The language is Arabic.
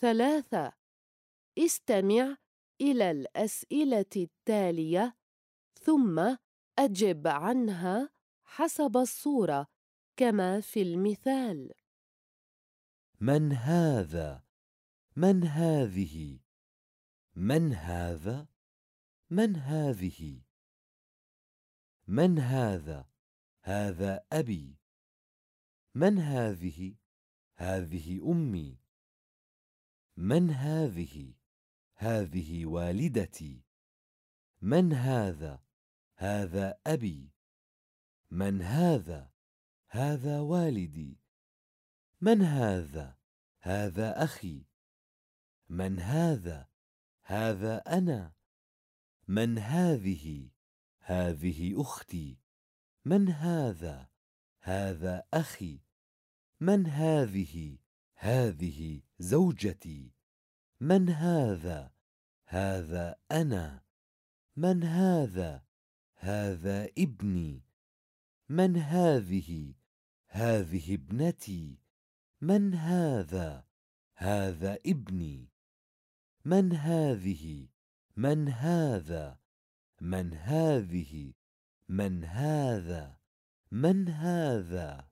ثلاثة استمع إلى الأسئلة التالية ثم أجب عنها حسب الصورة كما في المثال من هذا؟ من هذه؟ من هذا؟ من هذه؟ من هذا؟ هذا أبي من هذه؟ هذه أمي من هذه؟ هذه والدتي من هذا؟ هذا أبي من هذا؟ هذا والدي من هذا؟ هذا أخي من هذا؟ هذا أنا من هذه؟ هذه أختي من هذا؟ هذا أخي من هذه؟ هذه زوجتي من هذا؟ هذا أنا من هذا؟ هذا ابني من هذه؟ هذه ابنتي من هذا؟ هذا ابني من هذه؟ من هذا؟ من هذه؟ من هذا؟ من هذا؟